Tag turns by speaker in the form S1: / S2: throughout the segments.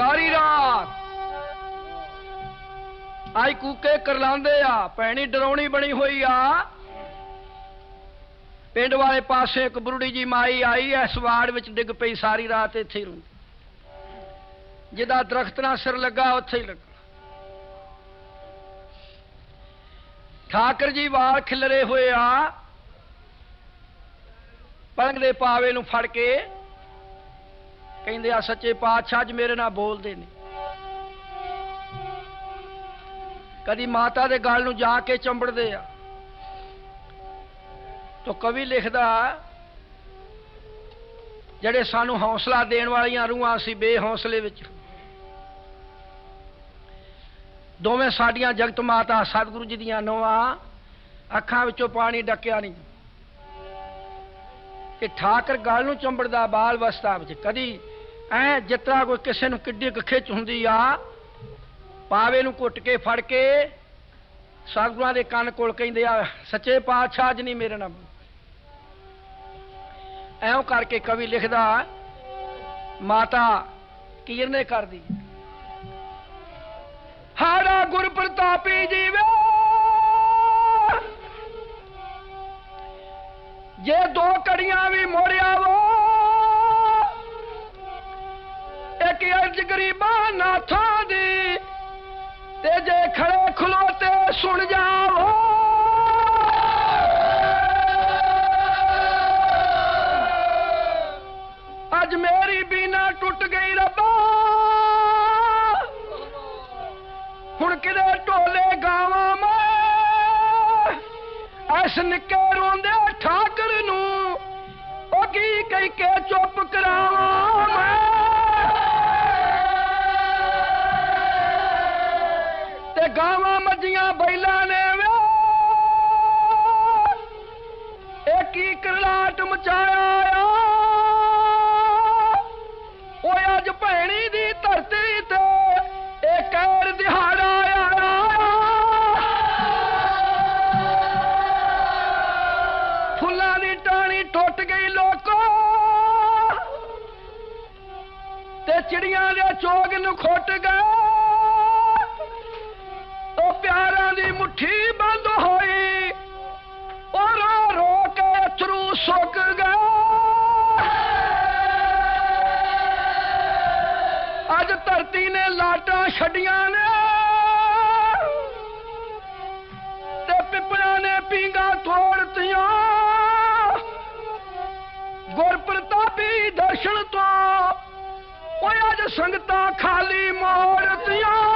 S1: ਸਾਰੀ ਰਾਤ। ਆਈ ਕੂਕੇ ਕਰਲਾਉਂਦੇ ਆ, ਭੈਣੀ ਡਰਾਉਣੀ ਬਣੀ ਹੋਈ ਆ। ਪਿੰਡ ਵਾਲੇ ਪਾਸੇ ਇੱਕ ਬੁਰੜੀ ਜੀ ਮਾਈ ਆਈ ਐ ਸਵਾੜ ਵਿੱਚ ਡਿੱਗ ਪਈ ਸਾਰੀ ਰਾਤ ਇੱਥੇ ਹੀ ਜਿਹਦਾ ਦਰਖਤ ਨਾਲ ਸਿਰ ਲੱਗਾ, ਉੱਥੇ ਹੀ ਲੱਗਾ। ਠਾਕਰ ਜੀ ਵਾਲ ਖਿਲਰੇ ਹੋਏ ਆ। ਪਲੰਗ ਦੇ ਪਾਵੇ ਨੂੰ ਫੜ ਕੇ ਕਹਿੰਦੇ ਆ, ਸੱਚੇ ਪਾਤਸ਼ਾਹ ਜੀ ਮੇਰੇ ਨਾਲ ਬੋਲਦੇ ਨੇ। ਕਦੀ ਮਾਤਾ ਦੇ ਗਲ ਨੂੰ ਜਾ ਕੇ ਚੰਬੜਦੇ ਆ। ਤੋ ਕਵੀ ਲਿਖਦਾ, ਜਿਹੜੇ ਸਾਨੂੰ ਹੌਸਲਾ ਦੇਣ ਵਾਲੀਆਂ ਰੂਹਾਂ ਸੀ ਬੇਹੌਸਲੇ ਵਿੱਚ ਦੋਵੇਂ ਸਾਡੀਆਂ ਜਗਤ ਮਾਤਾ ਸਤਿਗੁਰੂ ਜੀ ਦੀਆਂ ਨੋਆਂ ਅੱਖਾਂ ਵਿੱਚੋਂ ਪਾਣੀ ਡੱਕਿਆ ਨਹੀਂ। ਕਿ ਠਾਕਰ ਗਲ ਨੂੰ ਚੰਬੜਦਾ, ਬਾਲ ਅਵਸਥਾ ਵਿੱਚ ਕਦੀ ਐ ਜਿਤਨਾ ਕੋਈ ਕਿਸੇ ਨੂੰ ਕਿੱਡੀ ਕੁ ਖਿੱਚ ਹੁੰਦੀ ਆ, ਪਾਵੇ ਨੂੰ ਘੁੱਟ ਕੇ ਫੜ ਕੇ, ਸਤਿਗੁਰਾਂ ਦੇ ਕੰਨ ਕੋਲ ਕਹਿੰਦੇ ਆ, ਸੱਚੇ ਪਾਤਸ਼ਾਹ ਜੀ ਨਹੀਂ ਮੇਰੇ ਨਾਲ। ਐਉਂ ਕਰਕੇ ਕਵੀ ਲਿਖਦਾ, ਮਾਤਾ, ਕੀਰਨੇ ਕਰਦੀ ਹਾਰਾ ਗੁਰ ਪ੍ਰਤਾਪੀ ਜੀਵੇ। ਜੇ ਦੋ ਕੜੀਆਂ ਵੀ ਮੋੜਿਆ ਵੋ ਇੱਕ ਅਰਜ ਗਰੀਬਾਂ ਨਾਥਾਂ ਦੀ ਤੇ ਜੇ ਖੜੇ ਖਲੋਤੇ ਸੁਣ ਜਾਵੋ। ਅੱਜ ਮੇਰੀ ਬੀਨਾ ਟੁੱਟ ਗਈ ਰੱਬਾ। ਹੁਣ ਕਿਤੇ ਢੋਲੇ ਗਾਵਾਂ ਮੈਂ? ਐਸ ਨਿੱਕੇ ਰੋਂਦੇ ਠਾਕਰ ਨੂੰ ਉਹ ਕੀ ਕਹਿ ਕੇ ਚੁੱਪ ਕਰਾਵਾਂ ਮੈਂ? ਚੋਗ ਨੂੰ ਖੁੱਟ ਗਏ ਉਹ ਪਿਆਰਾਂ ਦੀ ਮੁਠੀ ਬੰਦ ਹੋਈ ਉਹ ਰੋ ਰੋ ਕੇ ਅਥਰੂ ਸੁੱਕ ਗਏ ਅੱਜ ਧਰਤੀ ਨੇ ਲਾਟਾਂ ਛੱਡੀਆਂ ਨੇ ਤੇ ਪਿੱਪਲਾਂ ਨੇ ਪੀਂਗਾ ਤੋੜਤੀਆਂ ਗੁਰ ਪ੍ਰਤਾਪੀ ਦਰਸ਼ਨ ਤੋਂ ਓਏ ਅੱਜ ਸੰਗਤਾਂ ਖਾਲੀ ਮੋੜਤੀਆਂ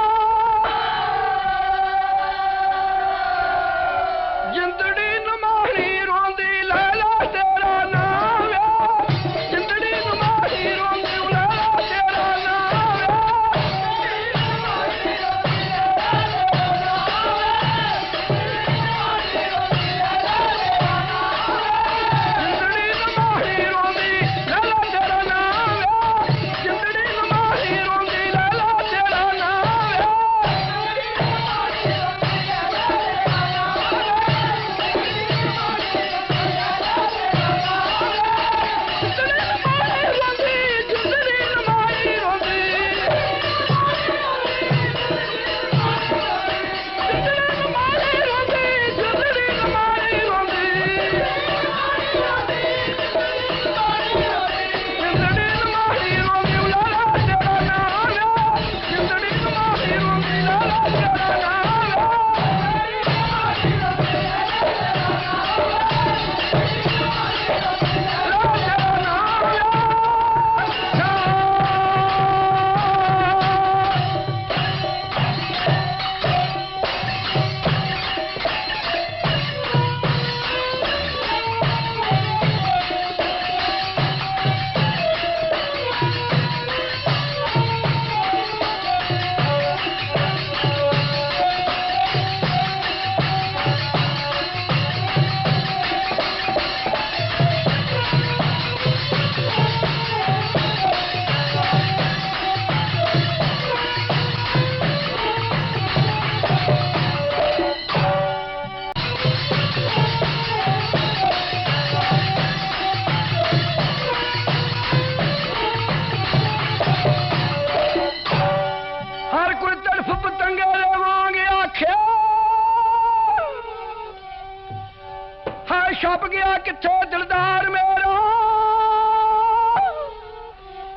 S1: ਹਾਏ ਛੱਪ ਗਿਆ ਕਿੱਥੋਂ ਦਿਲਦਾਰ ਮੇਰਾ?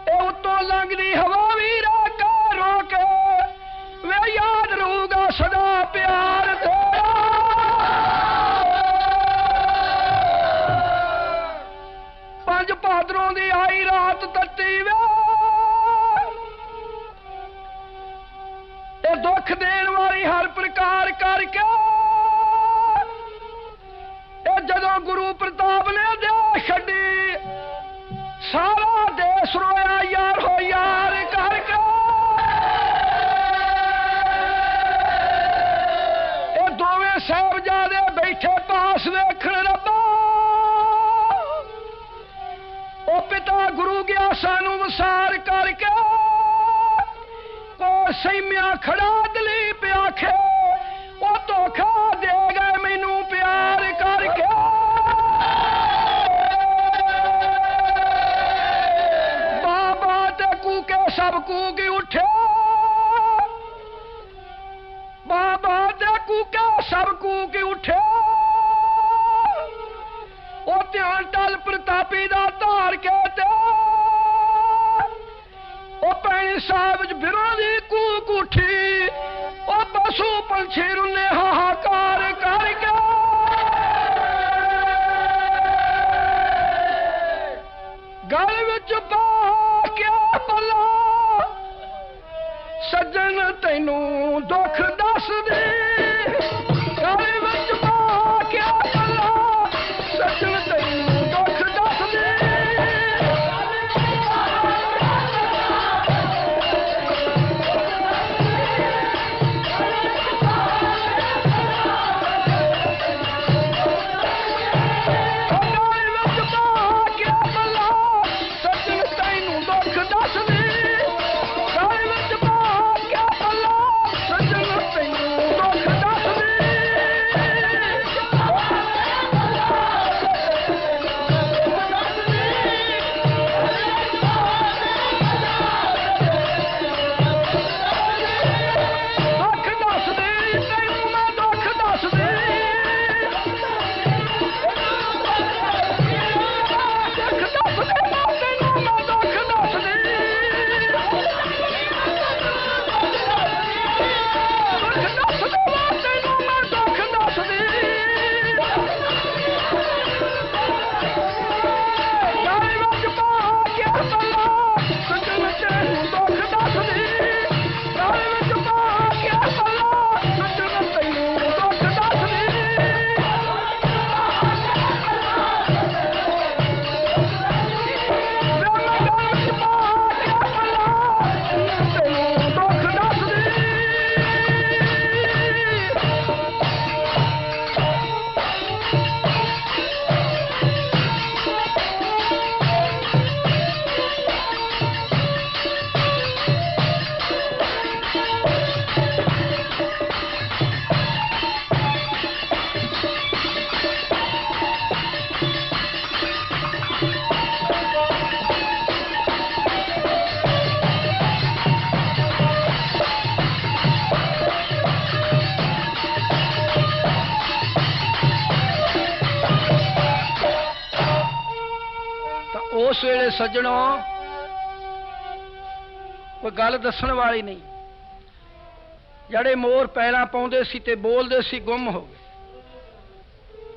S1: ਇਹ ਉੱਤੋਂ ਲੰਘਦੀ ਹਵਾ ਵੀ ਰਾਕਾ ਰੋਕ ਵੇ ਯਾਦ ਰਹੂਗਾ ਸਦਾ ਪਿਆਰ ਤੇਰਾ। ਪੰਜ ਭਾਦਰੋਂ ਦੀ ਆਈ ਰਾਤ ਤੱਤੀ ਵੇ। ਇਹ ਦੁੱਖ ਦੇਣ ਵਾਲੀ ਹਰ ਪ੍ਰਕਾਰ ਕਰਕੇ ਇਹ ਜਦੋਂ ਗੁਰੂ ਪ੍ਰਤਾਪ ਨੇ ਦੇ ਛੱਡੀ ਸਾਰਾ ਦੇਸ਼ ਰੋਇਆ ਯਾਰ ਹੋ ਯਾਰ ਕਰਕੇ ਇਹ ਦੋਵੇਂ ਸਾਹਿਬਜ਼ਾਦੇ ਬੈਠੇ ਪਾਸ ਵੇਖਣ ਰੱਬਾ ਉਹ ਪਿਤਾ ਗੁਰੂ ਗਿਆ ਸਾਨੂੰ ਵਸਾਰ ਕਰਕੇ ਕੋ ਸੈਮਿਆ ਖੜਾ ਦਲੀਪ ਆਖੇ ਉਹ ਧੋਖਾ ਦੇ ਗਏ ਕੂਕ ਉੱਠੇ। ਬਾਬਾ ਤੇ ਕੂਕੇ ਸਭ ਕੂਕ ਉੱਠੇ। ਉਹ ਧਿਆਨ ਟਲ ਪ੍ਰਤਾਪੀ ਦਾ ਧਾਰ ਕੇ ਤੇ ਉਹ ਪੈਣੀ ਸਾਹਿਬ ਚ ਵਿਰੋਧੀ ਕੂਕ ਉਠੀ। ਉਹ ਪਸ਼ੂ ਪੰਛੀ ਦੁੱਖ ਉਸ ਵੇਲੇ ਸੱਜਣੋ, ਕੋਈ ਗੱਲ ਦੱਸਣ ਵਾਲੀ ਨਹੀਂ। ਜਿਹੜੇ ਮੋਰ ਪੈਰਾਂ ਪਾਉਂਦੇ ਸੀ ਤੇ ਬੋਲਦੇ ਸੀ, ਗੁੰਮ ਹੋ ਗਏ।